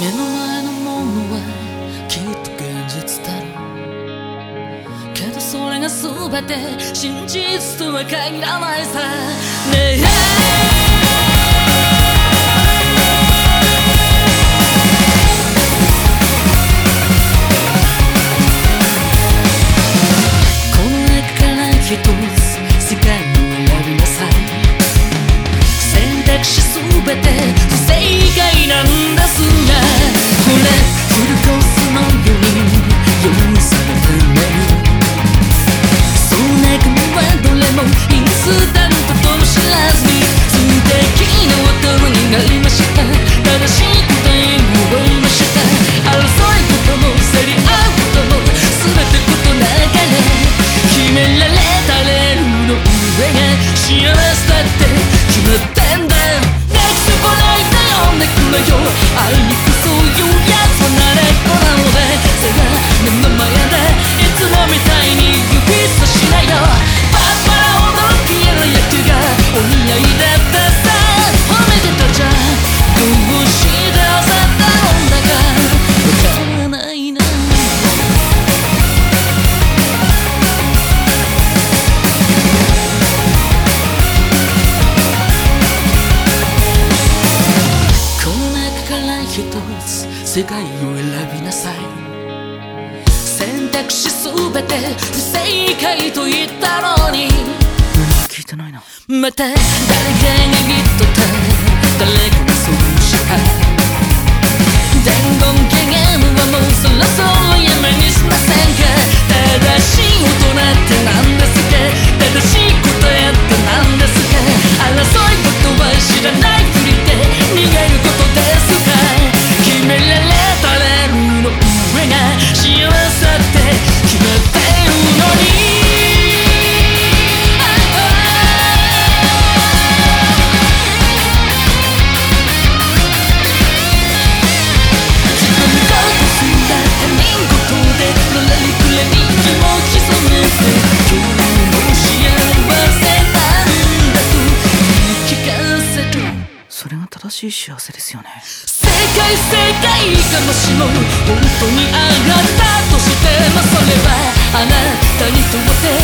目の前のものはきっと現実だろう。けどそれが全て真実とは限らないさ。ねえ。世界を選びなさい。選択肢すべて不正解と言ったのに。聞いてないな。また誰か握っとった。誰かがそうした。伝言しい幸せですよね。世界世界がもしも本当にあがったとしてもそれはあなたにとって